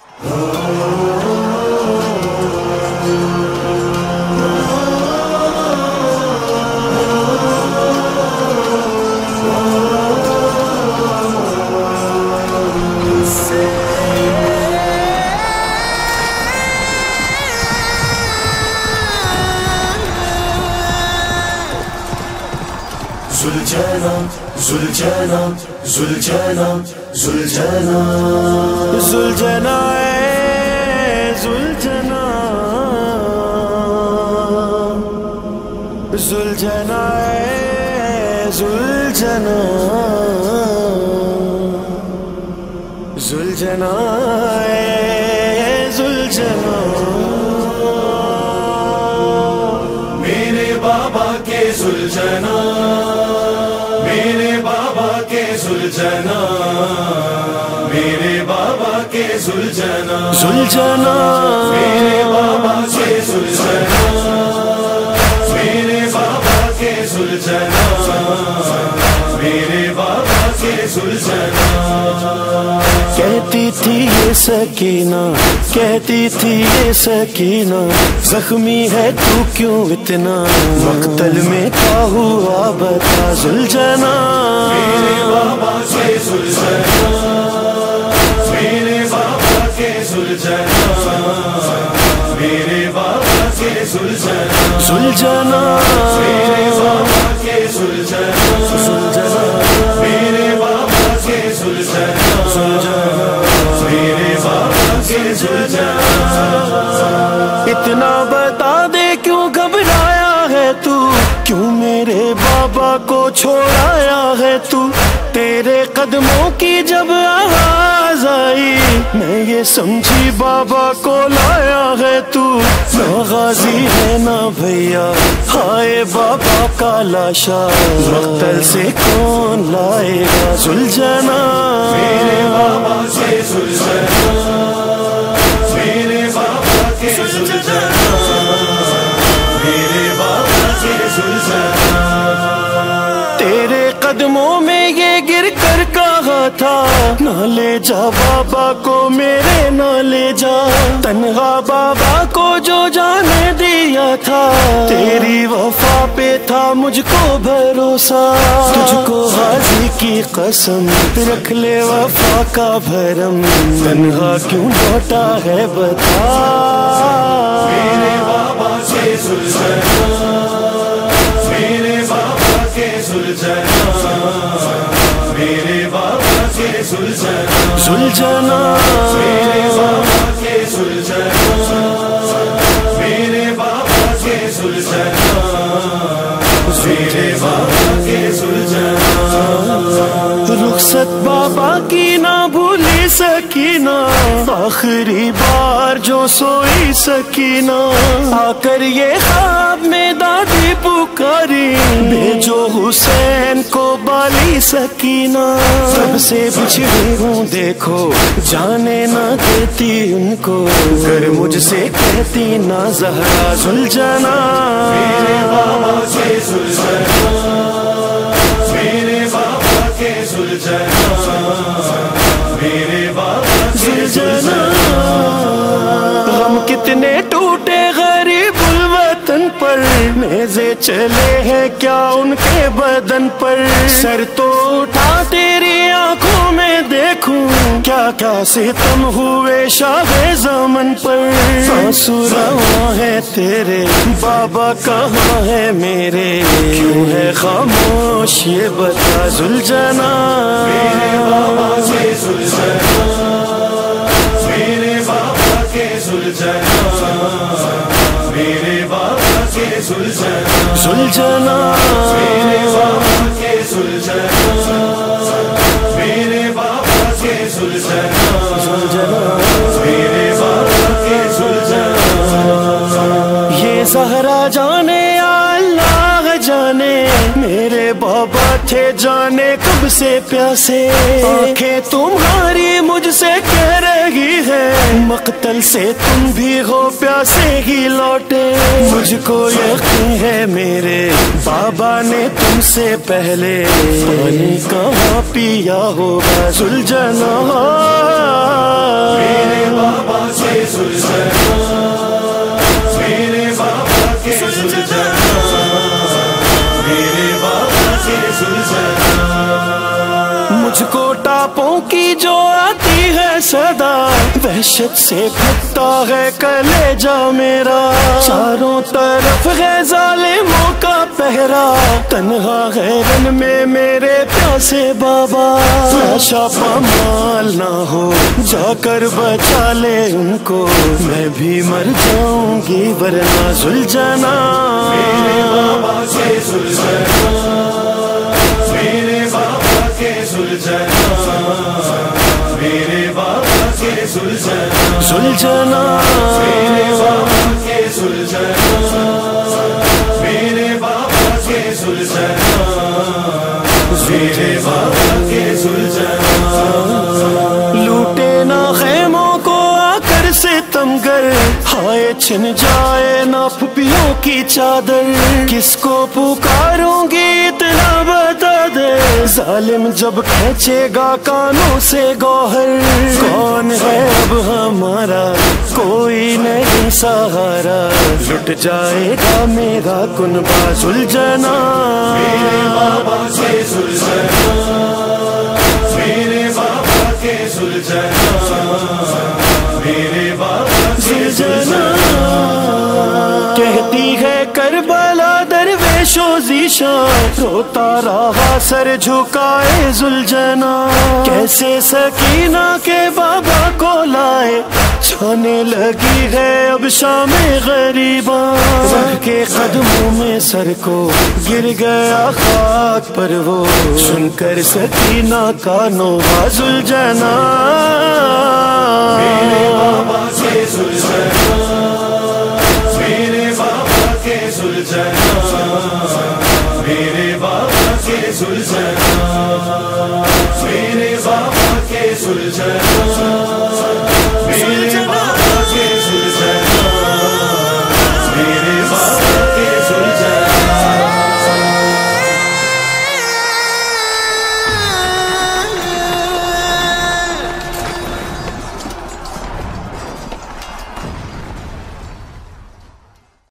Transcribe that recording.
Oh زلجانا زلجانا زلجانا زلجانا زلجنا اے زلجنا زلجنا اے میرے بابا کے زلجنا زلجنا میرے بابا کے زلجنا۔ زلجنا۔ کہتی تھی یہ سکینہ کہتی تھی یہ سکینہ زخمی ہے تو کیوں اتنا؟ مقتل میں کیا ہوا بتا زلجنا۔ میرے بابا کے زلجنا۔ میرے بابا کے زلجنا۔ میرے بابا کے زلجنا۔ زلجنا۔ میرے بابا کے زلجنا۔ میرے بابا کے زلجنا زلجنا۔ اتنا بتا دے کیوں گھبرایا ہے تو؟ کیوں میرے بابا کو چھوڑایا ہے تو؟ تیرے قدموں کی جب یہ سمجھی بابا کو لایا ہے تو نہ غازی ہے نہ بھیا۔ ہائے بابا کا لاشا۔ مقتل سے کون لائے گا؟ سلجھنا میرے بابا سے سلجھنا تھا۔ نہ لے جا بابا کو میرے نہ لے جا۔ تنہا بابا کو جو جانے دیا تھا۔ تیری وفا پہ تھا مجھ کو بھروسہ۔ تجھ کو حاضی کی قسم رکھ لے وفا کا بھرم۔ تنہا کیوں لوٹا ہے بتا۔ میرے بابا کے سلجھنا میرے بابا کے میرے بابا کے میرے بابا کے رخصت بابا کی نہ بھول سکینہ. آخری بار جو سوئی سکینہ، آ کر یہ خواب میں دادی پکاری۔ بھیجو حسین کو بالی سکینہ۔ سب سے بچھڑی ہوں دیکھو، جانے نہ دیتی ان کو۔ گر مجھ سے کہتی نہ زہرا سلجھنا میرے بابا کے زلجنا پر نیزے چلے ہیں کیا ان کے بدن پر؟ سر تو اٹھا تیری آنکھوں میں دیکھوں، کیا کیا ستم ہوئے شاہ زمن پر؟ آنسو رواں ہے تیرے، بابا کہاں ہے میرے؟ کیوں ہے خاموش؟ یہ بتا زلجنا جنا تھے جانے کب سے پیاسے؟ آنکھیں تمہاری مجھ سے کہہ رہی ہے۔ مقتل سے تم بھی ہو پیاسے ہی لوٹے۔ مجھ کو یقین ہے میرے، بابا نے تم سے پہلے۔ پانی کہاں پیا ہوگا؟ سلجھنا میرے بابا کے سلجھنا مجھ کو ٹاپوں کی جو آتی ہے صدا، وحشت سے پھٹتا ہے کلے جا میرا۔ چاروں طرف ہے ظالموں کا پہرا۔ تنہا ہے رن میں میرے پیاسے بابا۔ آشا پامال نہ ہو، جا کر بچا لے ان کو۔ میں بھی مر جاؤں گی ورنہ سلجھنا میرے بابا کے سلجھنا سلجھنا سلجھنا میرے بابا کے سلجھنا میرے بابا کے سلجھنا میرے بابا کے سلجھنا لوٹے نہ خیموں کو آ کر سے تمگر ہائے چھن جائے نہ پھپیوں کی چادر کس کو پکاروں ظالم جب کھینچے گا کانوں سے گوہر۔ کون ہے اب ہمارا؟ کوئی نہیں سہارا۔ لٹ جائے گا میرا کنبا سلجھنا میرے بابا کے سلجھنا میرے بابا کے سلجھنا درویشو ذیشان روتا رہا، سر جھکائے زلجنا۔ کیسے سکینہ کے بابا کو لائے؟ چھانے لگی ہے اب شام غریباں۔ سر کے قدموں میں سر کو گر گیا خاک پر وہ۔ سن کر سکینہ کا نوبا زلجنا۔ میرے بابا کے سلجھنا میرے بابا کے سلجھنا بابا